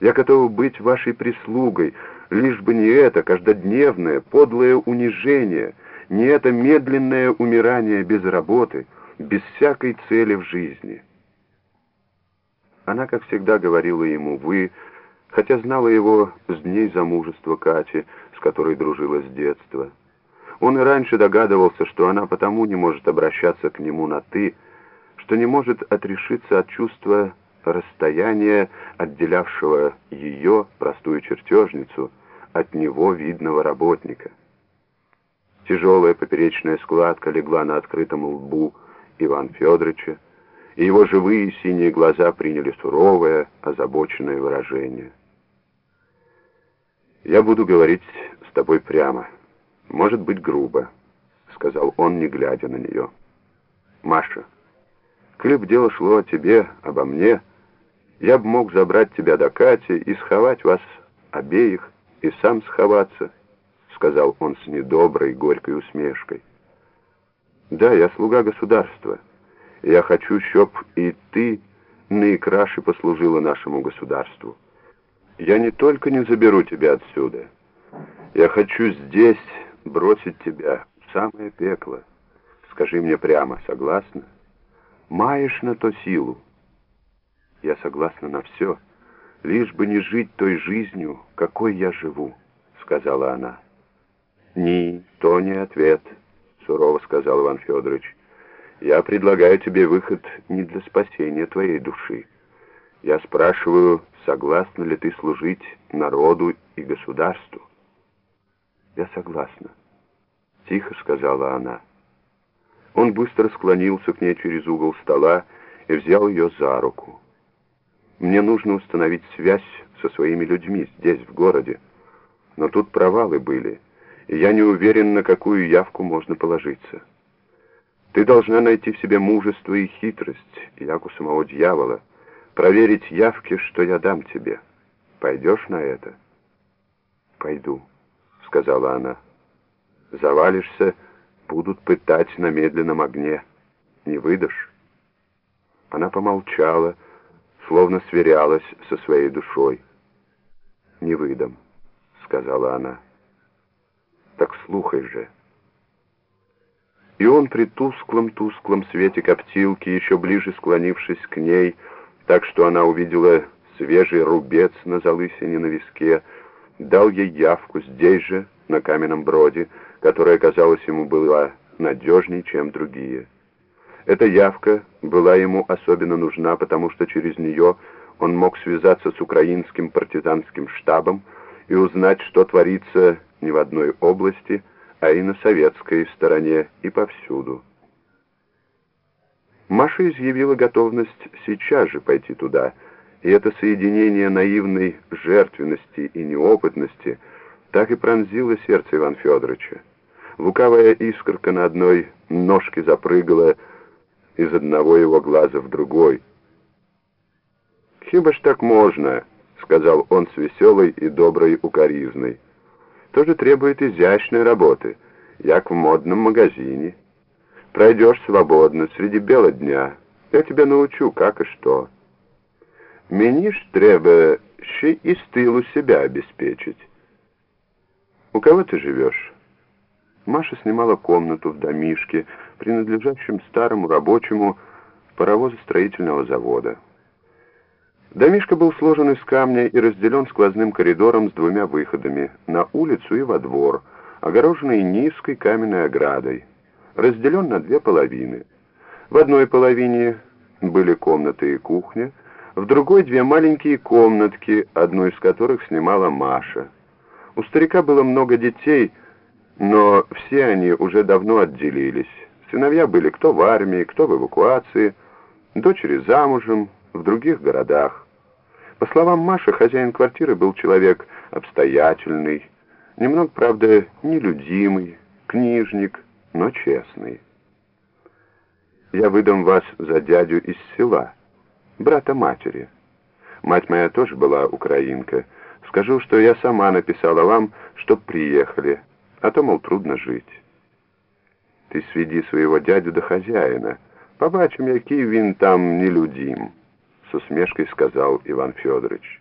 Я готова быть вашей прислугой, лишь бы не это каждодневное, подлое унижение, не это медленное умирание без работы, без всякой цели в жизни». Она, как всегда, говорила ему «вы», хотя знала его с дней замужества Кати, с которой дружила с детства. Он и раньше догадывался, что она потому не может обращаться к нему на «ты», что не может отрешиться от чувства расстояния, отделявшего ее, простую чертежницу, от него, видного работника. Тяжелая поперечная складка легла на открытом лбу Ивана Федоровича, и его живые синие глаза приняли суровое, озабоченное выражение. «Я буду говорить с тобой прямо, может быть, грубо», — сказал он, не глядя на нее. «Маша, коли б дело шло о тебе, обо мне, я бы мог забрать тебя до Кати и сховать вас обеих, и сам сховаться», — сказал он с недоброй, горькой усмешкой. «Да, я слуга государства». Я хочу, щоб и ты наикраше послужила нашему государству. Я не только не заберу тебя отсюда, я хочу здесь бросить тебя в самое пекло. Скажи мне прямо, согласна? Маешь на то силу? Я согласна на все, лишь бы не жить той жизнью, какой я живу, сказала она. Ни, то не ответ, сурово сказал Иван Федорович. Я предлагаю тебе выход не для спасения твоей души. Я спрашиваю, согласна ли ты служить народу и государству? Я согласна, тихо сказала она. Он быстро склонился к ней через угол стола и взял ее за руку. Мне нужно установить связь со своими людьми здесь, в городе. Но тут провалы были, и я не уверен, на какую явку можно положиться. Ты должна найти в себе мужество и хитрость, як у самого дьявола, проверить явки, что я дам тебе. Пойдешь на это? Пойду, сказала она. Завалишься, будут пытать на медленном огне. Не выдашь? Она помолчала, словно сверялась со своей душой. «Не выдам», — сказала она. «Так слухай же» и он при тусклом-тусклом свете коптилки, еще ближе склонившись к ней, так что она увидела свежий рубец на залысине на виске, дал ей явку здесь же, на каменном броде, которая, казалось ему, была надежней, чем другие. Эта явка была ему особенно нужна, потому что через нее он мог связаться с украинским партизанским штабом и узнать, что творится не в одной области, а и на советской стороне, и повсюду. Маша изъявила готовность сейчас же пойти туда, и это соединение наивной жертвенности и неопытности так и пронзило сердце Ивана Федоровича. Лукавая искорка на одной ножке запрыгала из одного его глаза в другой. «Хиба ж так можно», — сказал он с веселой и доброй укоризной тоже требует изящной работы, як в модном магазине. Пройдешь свободно среди бела дня. Я тебя научу, как и что. Мені ж треба ще и стылу себя обеспечить. У кого ты живешь? Маша снимала комнату в домишке, принадлежащем старому рабочему паровозостроительного завода. Домишко был сложен из камня и разделен сквозным коридором с двумя выходами на улицу и во двор, огороженный низкой каменной оградой. Разделен на две половины. В одной половине были комнаты и кухня, в другой две маленькие комнатки, одну из которых снимала Маша. У старика было много детей, но все они уже давно отделились. Сыновья были кто в армии, кто в эвакуации, дочери замужем, в других городах. По словам Маши, хозяин квартиры был человек обстоятельный, немного, правда, нелюдимый, книжник, но честный. «Я выдам вас за дядю из села, брата матери. Мать моя тоже была украинка. Скажу, что я сама написала вам, чтоб приехали, а то, мол, трудно жить. Ты сведи своего дядю до хозяина. Побачим, який він там нелюдим» с усмешкой сказал Иван Федорович.